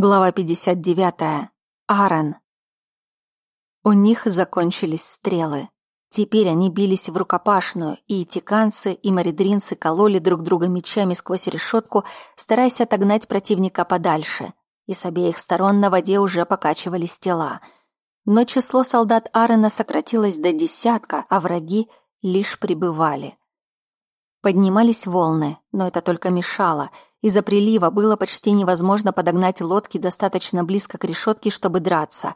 Глава 59. Аарон. У них закончились стрелы. Теперь они бились в рукопашную, и тиканцы, и маридринцы кололи друг друга мечами сквозь решетку, стараясь отогнать противника подальше. И с обеих сторон на воде уже покачивались тела. Но число солдат Аарона сократилось до десятка, а враги лишь прибывали. Поднимались волны, но это только мешало — из-за прилива было почти невозможно подогнать лодки достаточно близко к решетке, чтобы драться.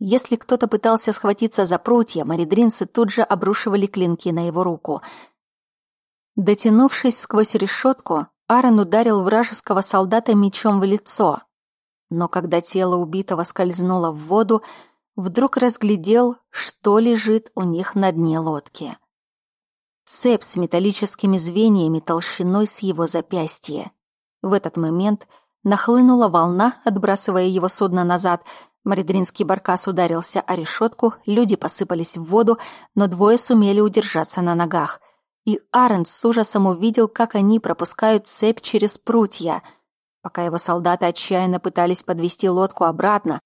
Если кто-то пытался схватиться за прутья, маридринцы тут же обрушивали клинки на его руку. Дотянувшись сквозь решетку, Аарон ударил вражеского солдата мечом в лицо. Но когда тело убитого скользнуло в воду, вдруг разглядел, что лежит у них на дне лодки. Цепь с металлическими звеньями толщиной с его запястья. В этот момент нахлынула волна, отбрасывая его судно назад. Маридринский баркас ударился о решетку, люди посыпались в воду, но двое сумели удержаться на ногах. И Арен с ужасом увидел, как они пропускают цепь через прутья. Пока его солдаты отчаянно пытались подвести лодку обратно,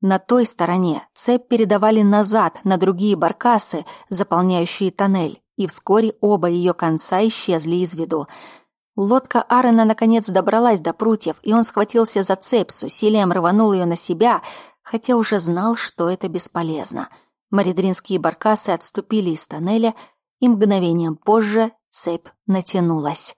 на той стороне цепь передавали назад на другие баркасы, заполняющие тоннель, и вскоре оба ее конца исчезли из виду. Лодка Аарона наконец добралась до прутьев, и он схватился за цепь, с усилием рванул ее на себя, хотя уже знал, что это бесполезно. Маридринские баркасы отступили из тоннеля, и мгновением позже цепь натянулась.